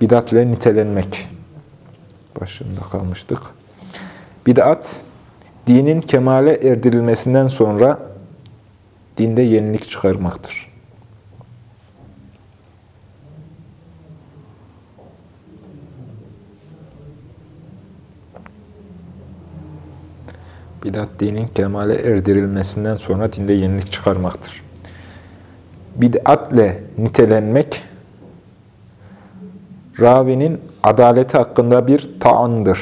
bidatle nitelenmek başında kalmıştık. Bidat, dinin kemale erdirilmesinden sonra dinde yenilik çıkarmaktır. Bidat, dinin kemale erdirilmesinden sonra dinde yenilik çıkarmaktır. Bid'atle nitelenmek, ravinin adaleti hakkında bir taandır.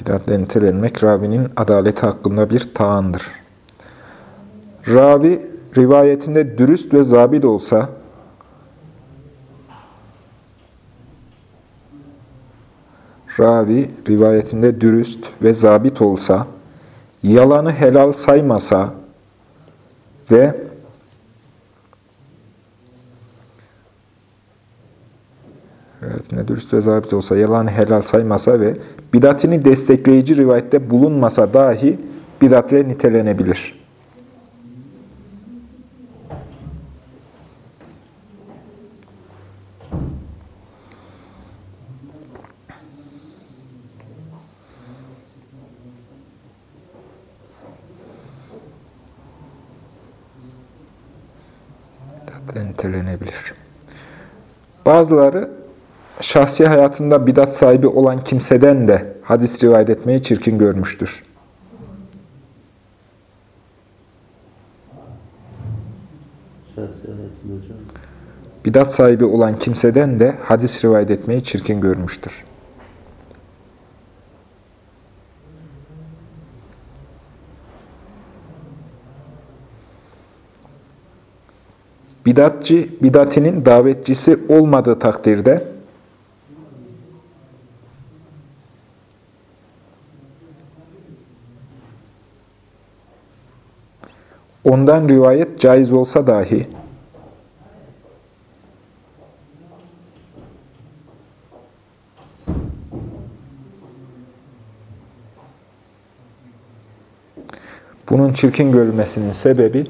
Bidatle nitelenmek ravinin adaleti hakkında bir taandır. Ravi rivayetinde dürüst ve zabit olsa, ravi rivayetinde dürüst ve zabit olsa, yalanı helal saymasa ve rivayetinde dürüst ve zabit olsa, yalanı helal saymasa ve bidatini destekleyici rivayette bulunmasa dahi bidatle nitelenebilir. Nitelenebilir. Bazıları şahsi hayatında bidat sahibi olan kimseden de hadis rivayet etmeyi çirkin görmüştür. Bidat sahibi olan kimseden de hadis rivayet etmeyi çirkin görmüştür. Bidatçı, bidatinin davetçisi olmadığı takdirde ondan rivayet caiz olsa dahi bunun çirkin görülmesinin sebebi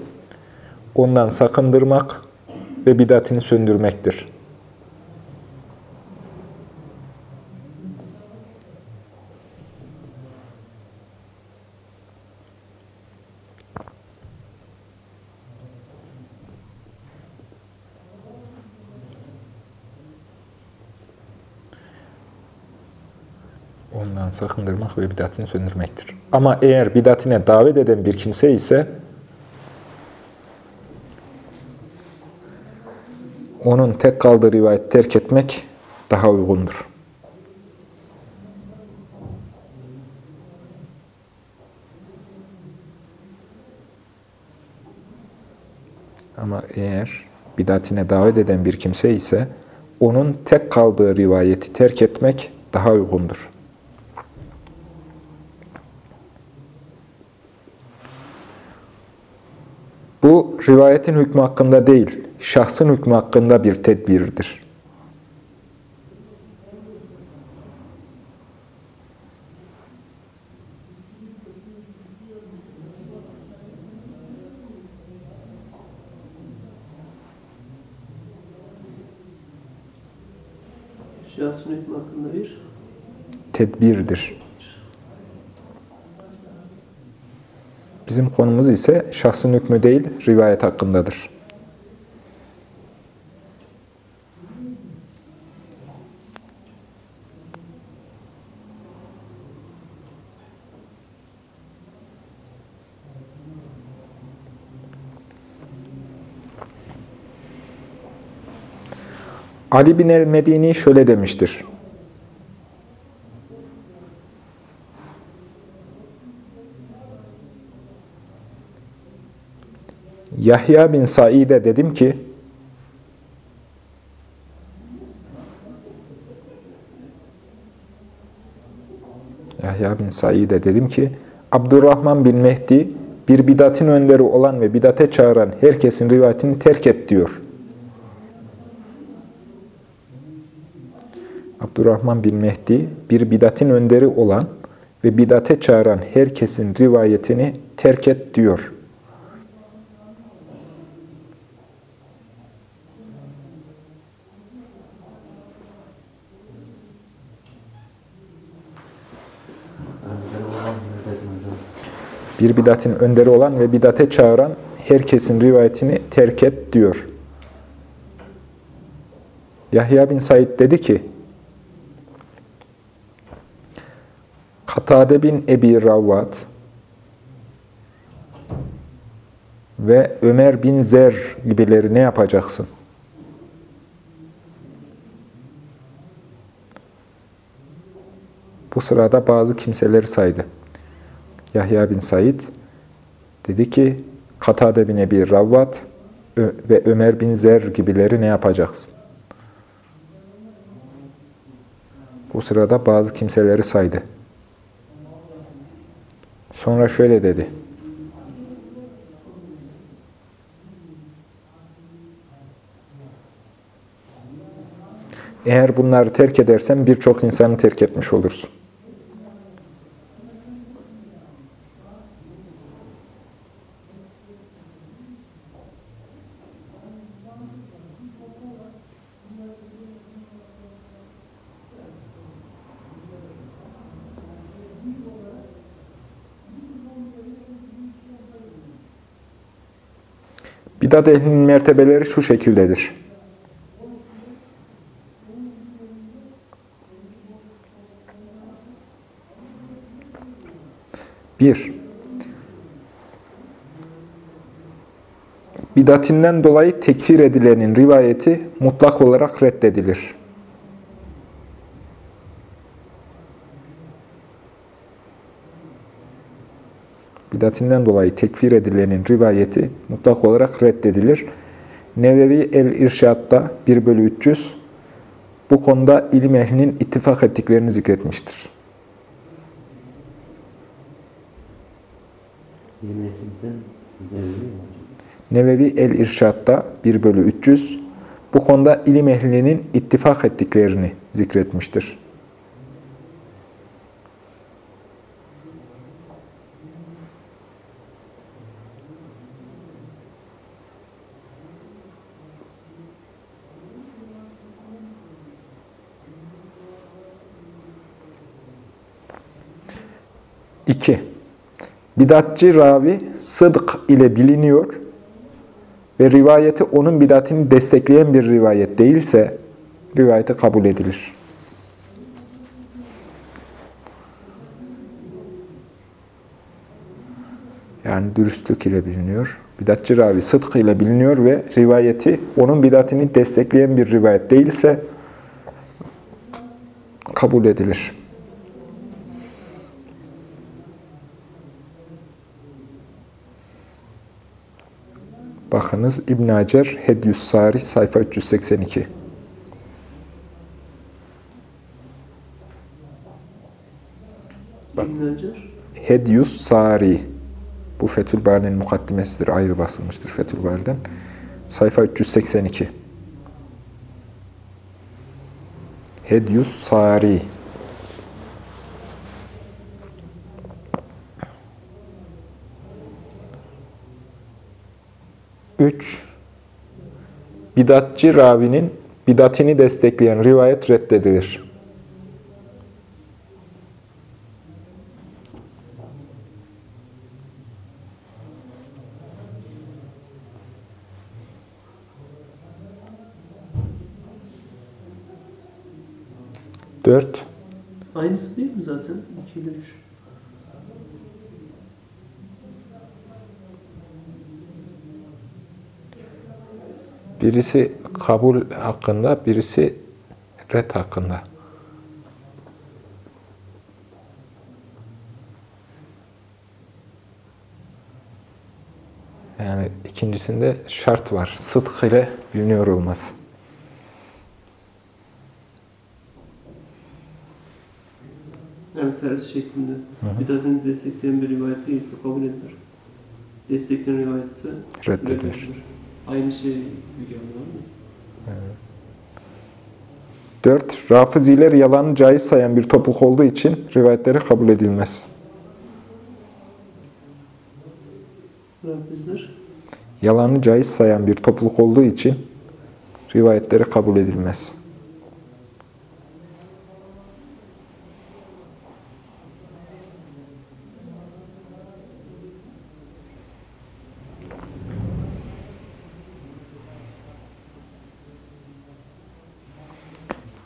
ondan sakındırmak ve bidatini söndürmektir. Ondan sakındırmak ve bidatini söndürmektir. Ama eğer bidatine davet eden bir kimse ise onun tek kaldığı rivayet terk etmek daha uygundur. Ama eğer bidatine davet eden bir kimse ise onun tek kaldığı rivayeti terk etmek daha uygundur. Bu rivayetin hükmü hakkında değil, şahsın hükmü hakkında bir tedbirdir. Şahsın hükmü hakkında bir tedbirdir. Bizim konumuz ise şahsın hükmü değil, rivayet hakkındadır. Ali bin el-Medini şöyle demiştir. Yahya bin Said'e dedim ki, Yahya bin Said'e dedim ki, Abdurrahman bin Mehdi bir bidatin önderi olan ve bidate çağıran herkesin rivayetini terk et diyor. Abdurrahman bin Mehdi bir bidatin önderi olan ve bidate çağıran herkesin rivayetini terk et diyor. Bir bidatin önderi olan ve bidate çağıran herkesin rivayetini terk et diyor. Yahya bin Said dedi ki, Katade bin Ebi Ravvat ve Ömer bin Zer gibileri ne yapacaksın? Bu sırada bazı kimseleri saydı. Yahya bin Said dedi ki, Katade bin Ebi Ravvat ve Ömer bin Zer gibileri ne yapacaksın? Bu sırada bazı kimseleri saydı. Sonra şöyle dedi. Eğer bunları terk edersen birçok insanı terk etmiş olursun. Bidat ehlinin mertebeleri şu şekildedir. Bir, bidatinden dolayı tekfir edilenin rivayeti mutlak olarak reddedilir. Bidatinden dolayı tekfir edilenin rivayeti mutlak olarak reddedilir. Nevevi el-İrşad'da 1 bölü 300 bu konuda ilim ehlinin ittifak ettiklerini zikretmiştir. Nevevi el-İrşad'da 1 bölü 300 bu konuda ilim ehlinin ittifak ettiklerini zikretmiştir. 2. Bidatçı ravi sıdk ile biliniyor ve rivayeti onun bidatini destekleyen bir rivayet değilse rivayeti kabul edilir. Yani dürüstlük ile biliniyor. Bidatçı ravi sıdk ile biliniyor ve rivayeti onun bidatini destekleyen bir rivayet değilse kabul edilir. Bakınız İbn Hacer Hedyus Sari sayfa 382. Bak. Hedyus Sari. Bu Fethül Bari'nin mukaddimesidir. Ayrı basılmıştır Fethül Bari'den. Sayfa 382. Hedyus Sari. 3. Bidatçı ravinin bidatini destekleyen rivayet reddedilir. Dört. Aynısı değil mi zaten? 2 ile 3. Birisi kabul hakkında, birisi red hakkında. Yani ikincisinde şart var. Sıdk ile biliniyor olması. Yani ters şeklinde. Bidatını destekleyen bir rivayet değilse kabul edilir. Destekleyen rivayet ise Reddedilir. Aynı şey Müge Hanım mı? 4. Rafiziler yalanı caiz sayan bir topluluk olduğu için rivayetleri kabul edilmez. Rafizler Yalanı caiz sayan bir topluluk olduğu için rivayetleri kabul edilmez.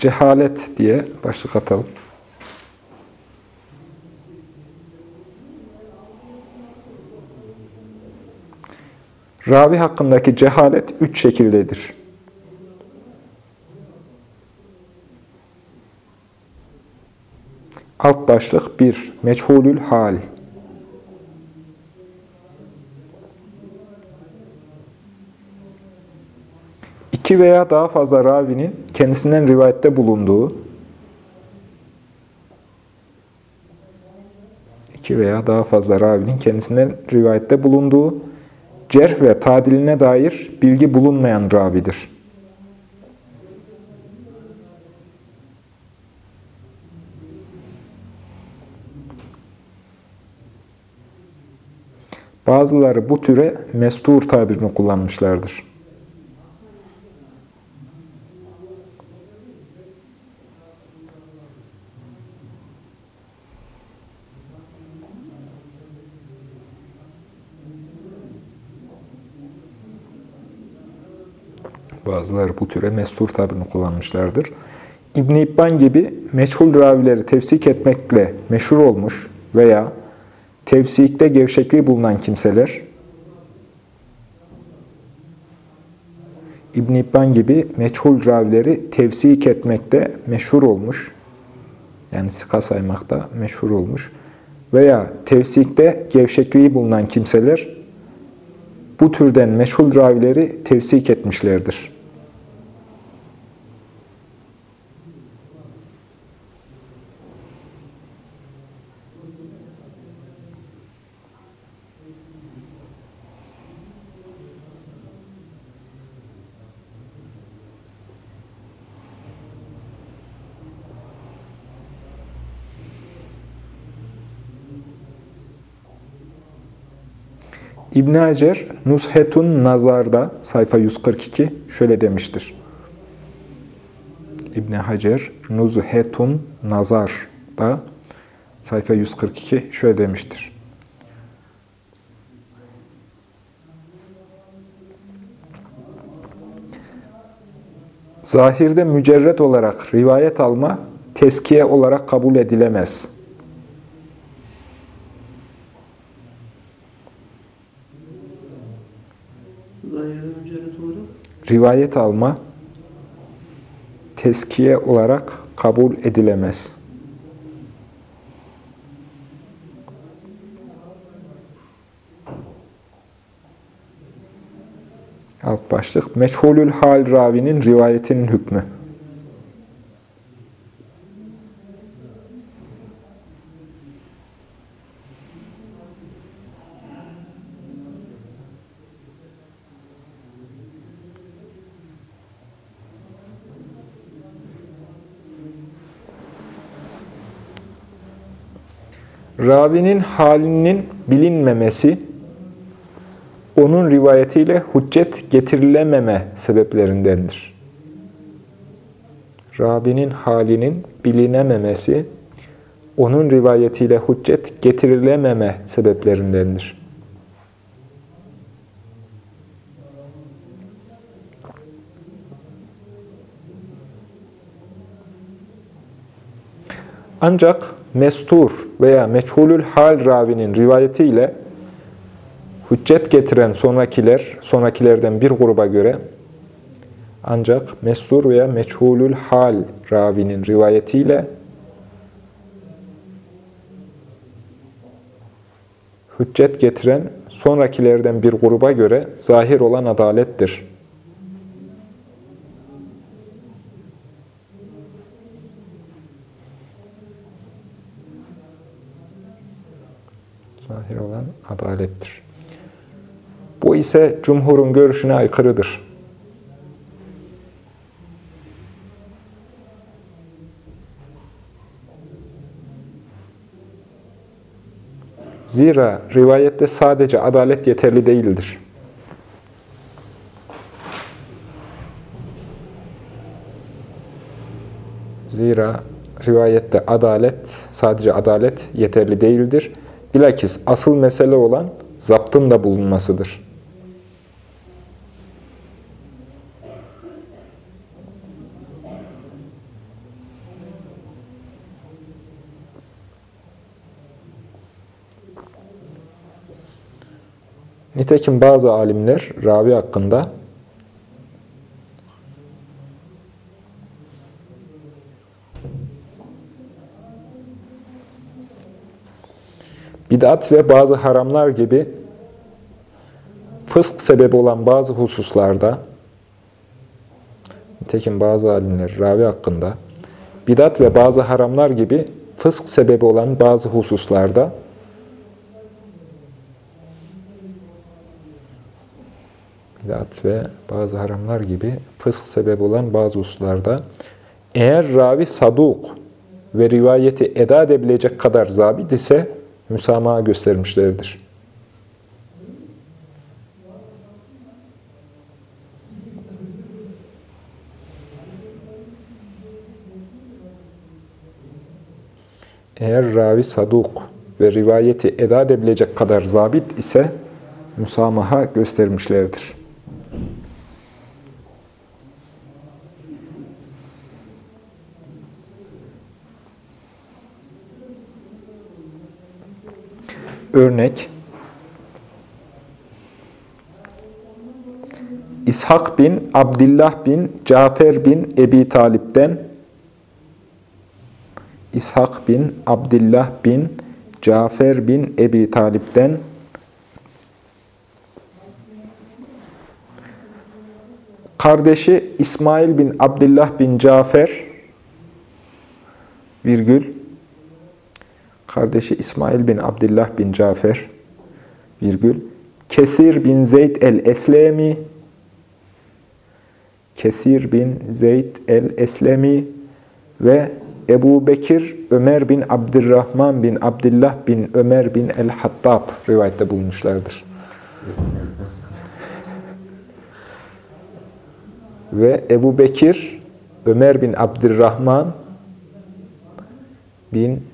Cehalet diye başlık atalım. Ravi hakkındaki cehalet üç şekildedir. Alt başlık 1. Meçhulül hal. İki veya daha fazla ravinin kendisinden rivayette bulunduğu, iki veya daha fazla ravinin kendisinden rivayette bulunduğu, cerh ve tadiline dair bilgi bulunmayan ravidir. Bazıları bu türe mestur tabirini kullanmışlardır. Bazıları bu türe mestur tabirini kullanmışlardır. İbn İbban gibi meçhul ravileri tefsik etmekle meşhur olmuş veya tefsikte gevşekliği bulunan kimseler, İbn İbban gibi meçhul ravileri tefsik etmekte meşhur olmuş, yani sika saymakta meşhur olmuş veya tefsikte gevşekliği bulunan kimseler, bu türden meşhul ravileri tevsik etmişlerdir. İbn Hacer Nushetun Nazar'da sayfa 142 şöyle demiştir. İbn Hacer Nuzhetun Nazar'da sayfa 142 şöyle demiştir. Zahirde mücerret olarak rivayet alma teskiye olarak kabul edilemez. zahirde mücerret olarak rivayet alma teskiye olarak kabul edilemez. Alt başlık Meçhulül hal ravinin rivayetinin hükmü. Ravinin halinin bilinmemesi, onun rivayetiyle hüccet getirilememe sebeplerindendir. Ravinin halinin bilinememesi, onun rivayetiyle hüccet getirilememe sebeplerindendir. Ancak mestur veya meçhulül hal ravinin rivayetiyle hüccet getiren sonrakiler, sonrakilerden bir gruba göre ancak mestur veya meçhulül hal ravinin rivayetiyle hüccet getiren sonrakilerden bir gruba göre zahir olan adalettir. Zahir olan adalettir. Bu ise cumhurun görüşüne aykırıdır. Zira rivayette sadece adalet yeterli değildir. Zira rivayette adalet, sadece adalet yeterli değildir. Bilakis asıl mesele olan zaptın da bulunmasıdır. Nitekim bazı alimler ravi hakkında bid'at ve bazı haramlar gibi fısk sebebi olan bazı hususlarda nitekim bazı alimler ravi hakkında bid'at ve bazı haramlar gibi fısk sebebi olan bazı hususlarda bid'at ve bazı haramlar gibi fısk sebebi olan bazı hususlarda eğer ravi saduk ve rivayeti eda edebilecek kadar zabit ise müsamaha göstermişlerdir. Eğer ravi saduk ve rivayeti eda edebilecek kadar zabit ise müsamaha göstermişlerdir. Örnek. İshak bin Abdullah bin Cafer bin Ebi Talip'ten. İshak bin Abdullah bin Cafer bin Ebi Talip'ten. Kardeşi İsmail bin Abdullah bin Cafer. Virgül kardeşi İsmail bin Abdullah bin Cafer, virgül, Kesir bin Zeyd el-Eslemi, Kesir bin Zeyd el-Eslemi ve Ebu Bekir Ömer bin Abdurrahman bin Abdullah bin Ömer bin el-Hattab rivayette bulunmuşlardır. ve Ebu Bekir Ömer bin Abdurrahman bin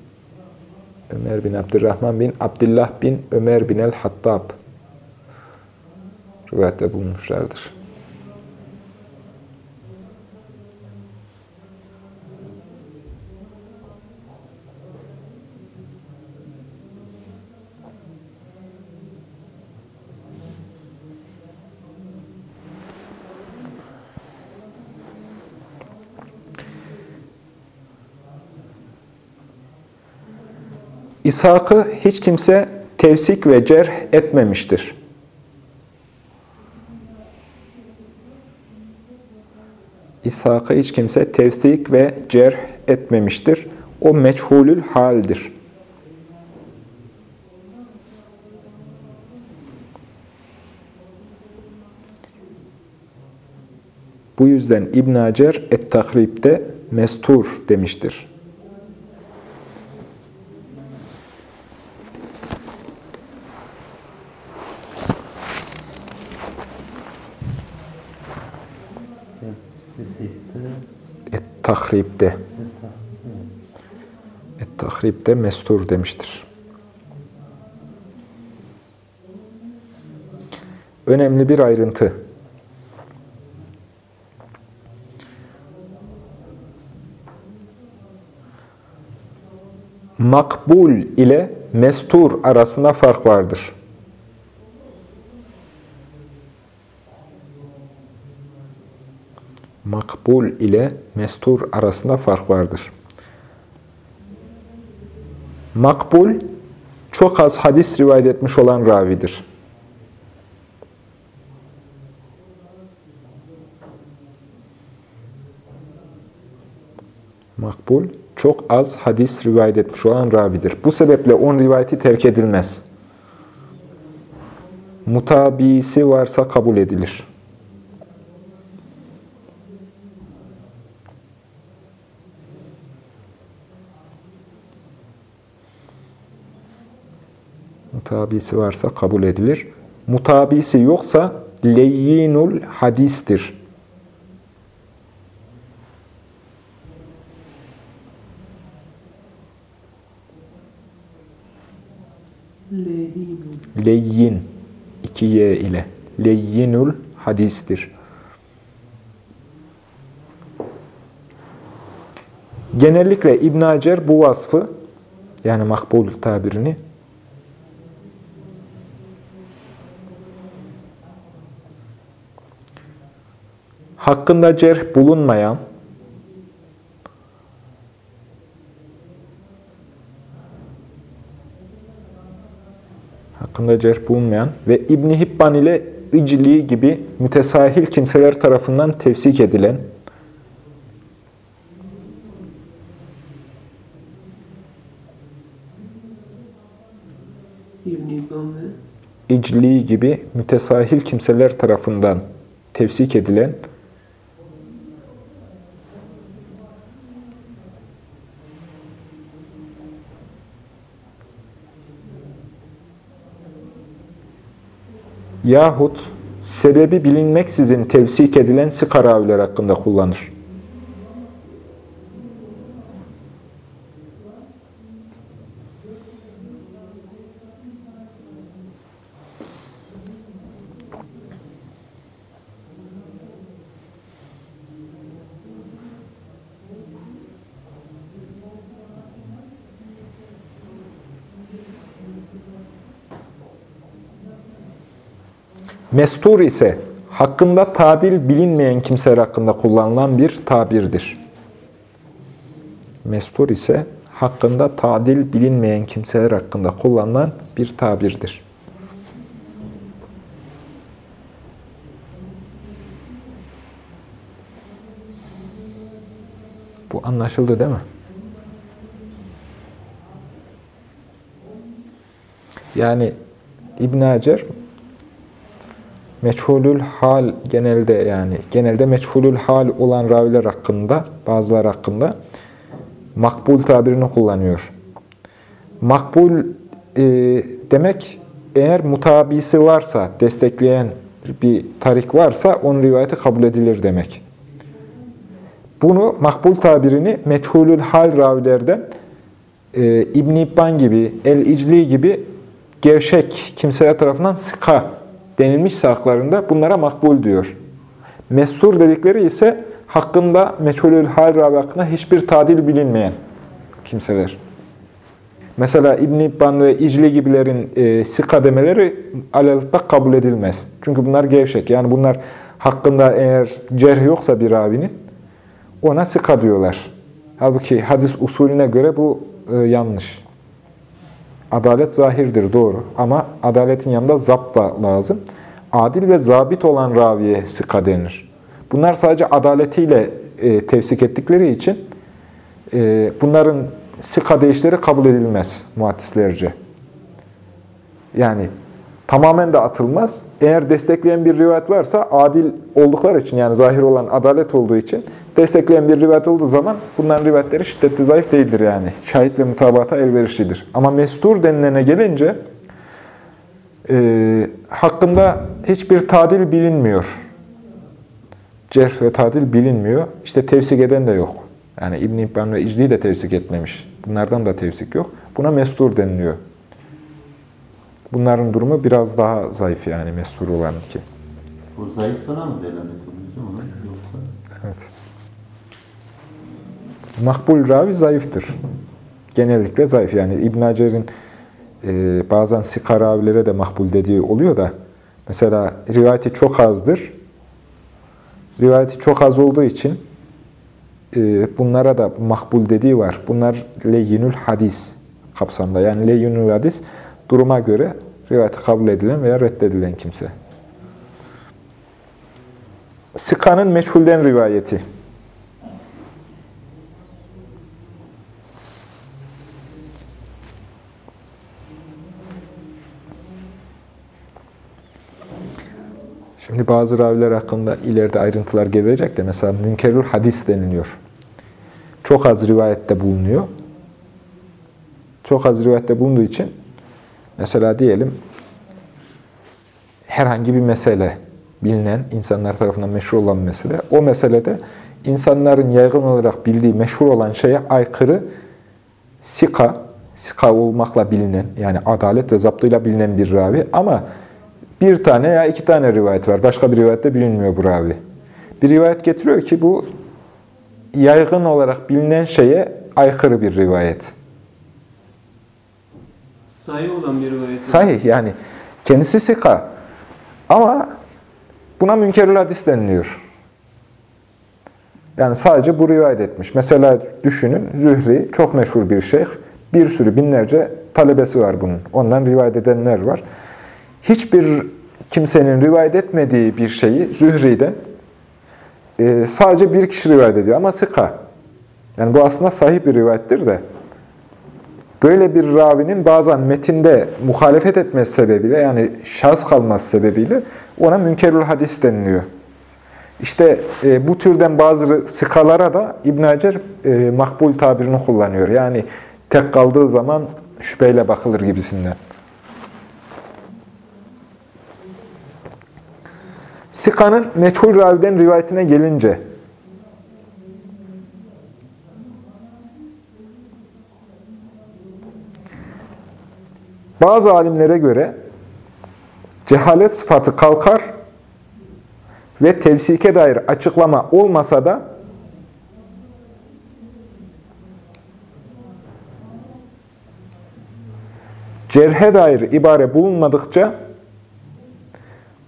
Ömer bin Abdurrahman bin Abdullah bin Ömer bin el-Hattab rivayette bulunmuşlardır. İshak'ı hiç kimse tevsik ve cerh etmemiştir. İshak'ı hiç kimse tevsik ve cerh etmemiştir. O meçhulül haldir. Bu yüzden İbn Hacer et-Tahrib'de mestur demiştir. Et-Tahrib'de. Et-Tahrib'de mestur demiştir. Önemli bir ayrıntı. Makbul ile mestur arasında fark vardır. Makbul ile mestur arasında fark vardır. Makbul, çok az hadis rivayet etmiş olan ravidir. Makbul, çok az hadis rivayet etmiş olan ravidir. Bu sebeple on rivayeti terk edilmez. Mutabisi varsa kabul edilir. Mutabisi varsa kabul edilir. Mutabisi yoksa leyyinul hadistir. Leyyin, iki y ile. Leyyinul hadistir. Genellikle İbn Hacer bu vasfı, yani makbul tabirini, hakkında cerh bulunmayan, hakkında cerh bulunmayan ve İbn Hibban ile İcli gibi mütesahil kimseler tarafından tefsik edilen, İbn-i İcli gibi mütesahil kimseler tarafından tefsik edilen yahut sebebi bilinmeksizin tevsik edilen raviler hakkında kullanır. Mestur ise hakkında tadil bilinmeyen kimseler hakkında kullanılan bir tabirdir. Mestur ise hakkında tadil bilinmeyen kimseler hakkında kullanılan bir tabirdir. Bu anlaşıldı değil mi? Yani İbn Hacer meçhulül hal genelde yani genelde meçhulül hal olan raviler hakkında bazılar hakkında makbul tabirini kullanıyor. Makbul e, demek eğer mutabisi varsa, destekleyen bir tarik varsa onun rivayeti kabul edilir demek. Bunu makbul tabirini meçhulül hal ravilerden e, İbn-i gibi, El-İcli gibi gevşek kimseler tarafından sıka denilmişse haklarında bunlara makbul diyor. Mestur dedikleri ise hakkında meçhulül hal ravi hakkında hiçbir tadil bilinmeyen kimseler. Mesela İbn İbban ve İcli gibilerin e, sika demeleri alalıkta kabul edilmez. Çünkü bunlar gevşek. Yani bunlar hakkında eğer cerh yoksa bir ravinin ona sika diyorlar. Halbuki hadis usulüne göre bu e, yanlış. Adalet zahirdir, doğru. Ama adaletin yanında zapt da lazım. Adil ve zabit olan raviye sıka denir. Bunlar sadece adaletiyle e, tevsik ettikleri için e, bunların sıka değişleri kabul edilmez muhaddislerce. Yani tamamen de atılmaz. Eğer destekleyen bir rivayet varsa adil oldukları için yani zahir olan adalet olduğu için destekleyen bir rivayet olduğu zaman bunların rivayetleri şiddetli zayıf değildir yani. Şahit ve mutabata elverişlidir. Ama mestur denilene gelince e, hakkında hiçbir tadil bilinmiyor. Cerh ve tadil bilinmiyor. İşte tevsik eden de yok. Yani İbn-i İbban ve İcli de tevsik etmemiş. Bunlardan da tevsik yok. Buna mestur deniliyor. Bunların durumu biraz daha zayıf yani mestur olan iki. O zayıflığına mı delalet Makbul ravi zayıftır. Genellikle zayıf. Yani İbn Hacer'in e, bazen sika ravilere de makbul dediği oluyor da mesela rivayeti çok azdır. Rivayeti çok az olduğu için e, bunlara da makbul dediği var. Bunlar leyyinül hadis kapsamında. Yani leyyinül hadis Duruma göre rivayeti kabul edilen veya reddedilen kimse. Sika'nın meçhulden rivayeti. Şimdi bazı raviler hakkında ileride ayrıntılar gelecek de mesela münkerül hadis deniliyor. Çok az rivayette bulunuyor. Çok az rivayette bulunduğu için mesela diyelim herhangi bir mesele bilinen, insanlar tarafından meşhur olan mesele. O meselede insanların yaygın olarak bildiği meşhur olan şeye aykırı sika, sika olmakla bilinen yani adalet ve zaptıyla bilinen bir ravi ama bir tane ya iki tane rivayet var. Başka bir rivayette bilinmiyor bu ravi. Bir rivayet getiriyor ki bu yaygın olarak bilinen şeye aykırı bir rivayet. Sayı olan bir rivayet. Sahih yani kendisi sika ama buna münkerül hadis deniliyor. Yani sadece bu rivayet etmiş. Mesela düşünün Zühri çok meşhur bir şeyh. Bir sürü binlerce talebesi var bunun. Ondan rivayet edenler var. Hiçbir kimsenin rivayet etmediği bir şeyi Zühri'den e, sadece bir kişi rivayet ediyor ama sıka. Yani bu aslında sahih bir rivayettir de. Böyle bir ravinin bazen metinde muhalefet etmesi sebebiyle yani şahs kalması sebebiyle ona münkerül hadis deniliyor. İşte e, bu türden bazı sıkalara da İbn Hacer e, makbul tabirini kullanıyor. Yani tek kaldığı zaman şüpheyle bakılır gibisinden. Sika'nın meçhul raviden rivayetine gelince bazı alimlere göre cehalet sıfatı kalkar ve tevsike dair açıklama olmasa da cerhe dair ibare bulunmadıkça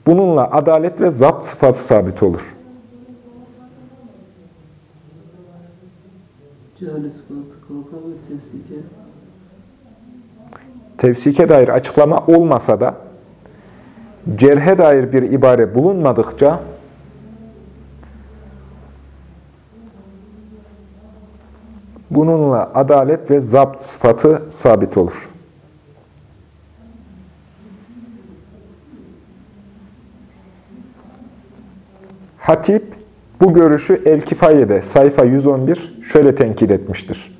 bununla adalet ve zapt sıfatı sabit olur. Tevsike dair açıklama olmasa da cerhe dair bir ibare bulunmadıkça bununla adalet ve zapt sıfatı sabit olur. Hatip bu görüşü El-Kifaye'de sayfa 111 şöyle tenkit etmiştir.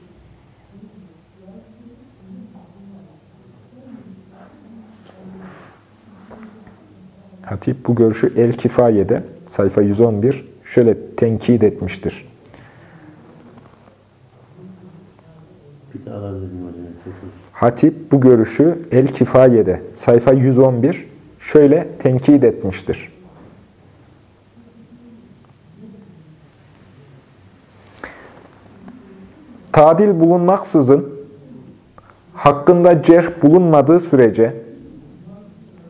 Hatip bu görüşü El-Kifaye'de sayfa 111 şöyle tenkit etmiştir. Hatip bu görüşü El-Kifaye'de sayfa 111 şöyle tenkit etmiştir. Tadil bulunmaksızın hakkında cerh bulunmadığı sürece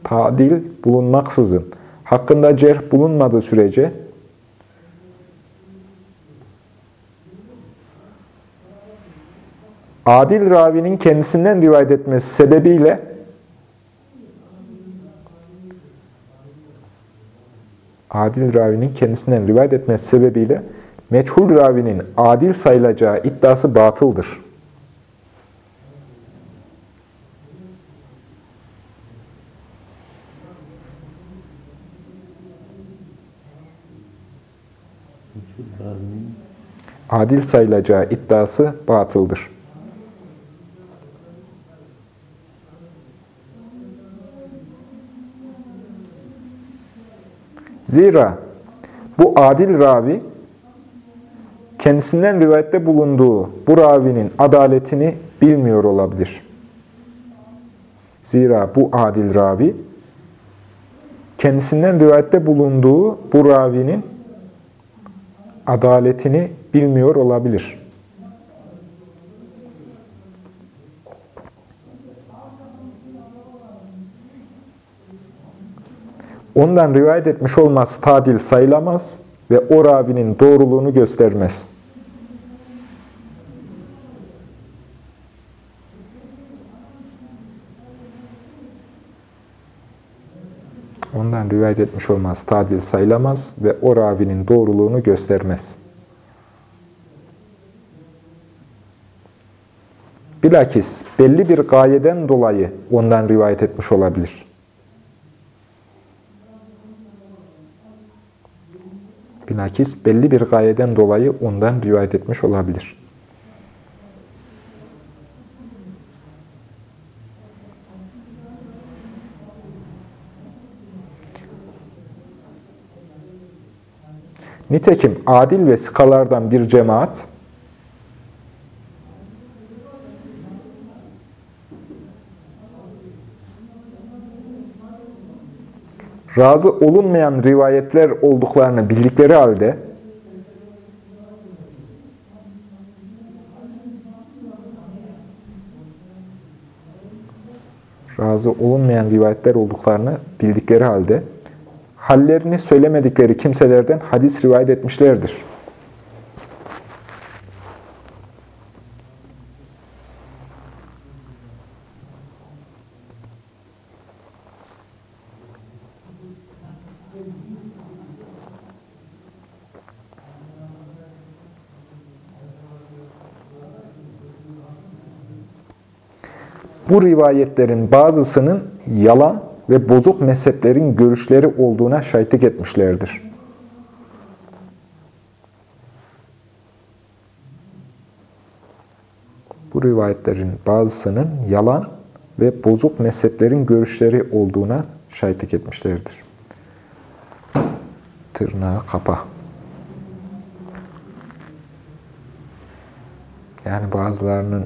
tadil bulunmaksızın hakkında cerh bulunmadığı sürece adil ravinin kendisinden rivayet etmesi sebebiyle adil ravinin kendisinden rivayet etmesi sebebiyle meçhul ravinin adil sayılacağı iddiası batıldır. Adil sayılacağı iddiası batıldır. Zira bu adil ravi kendisinden rivayette bulunduğu bu ravinin adaletini bilmiyor olabilir. Zira bu adil ravi kendisinden rivayette bulunduğu bu ravinin adaletini bilmiyor olabilir. Ondan rivayet etmiş olması tadil sayılamaz ve o ravinin doğruluğunu göstermez. Ondan rivayet etmiş olmaz, tadil sayılamaz ve o ravinin doğruluğunu göstermez. Bilakis belli bir gayeden dolayı ondan rivayet etmiş olabilir. Bilakis belli bir gayeden dolayı ondan rivayet etmiş olabilir. Nitekim adil ve sıkalardan bir cemaat, razı olunmayan rivayetler olduklarını bildikleri halde, razı olunmayan rivayetler olduklarını bildikleri halde, hallerini söylemedikleri kimselerden hadis rivayet etmişlerdir. Bu rivayetlerin bazısının yalan ve bozuk mezheplerin görüşleri olduğuna şahitlik etmişlerdir. Bu rivayetlerin bazısının yalan ve bozuk mezheplerin görüşleri olduğuna şahitlik etmişlerdir. Tırnağı kapa. Yani bazılarının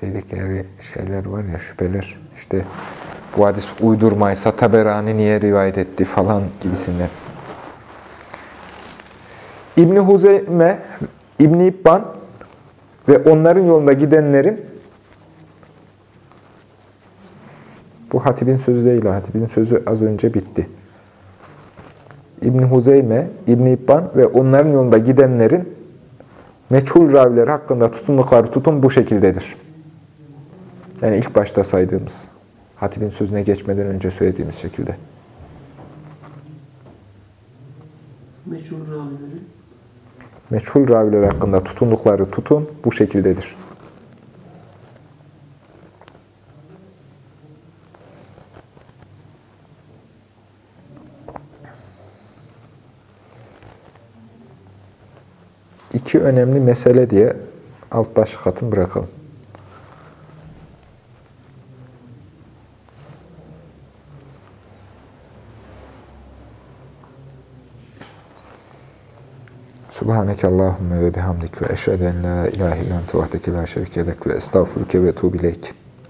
dedikleri şeyler var ya şüpheler. İşte bu hadis uydurmaysa Taberani niye rivayet etti falan gibisinden. İbni Huzeyme, İbni İbban ve onların yolunda gidenlerin bu hatibin sözü değil, hatibin sözü az önce bitti. İbni Huzeyme, İbni İbban ve onların yolunda gidenlerin meçhul ravileri hakkında tutundukları tutum bu şekildedir. Yani ilk başta saydığımız, hatibin sözüne geçmeden önce söylediğimiz şekilde. Meşhur ravileri. Meçhul raviler hakkında tutundukları tutum bu şekildedir. İki önemli mesele diye alt başlık atın bırakalım. Subhaneke Allahümme ve bihamdik ve eşhedü en la ilahe illan tuvahdeke la şerike ve estağfurke ve tuğbileyk.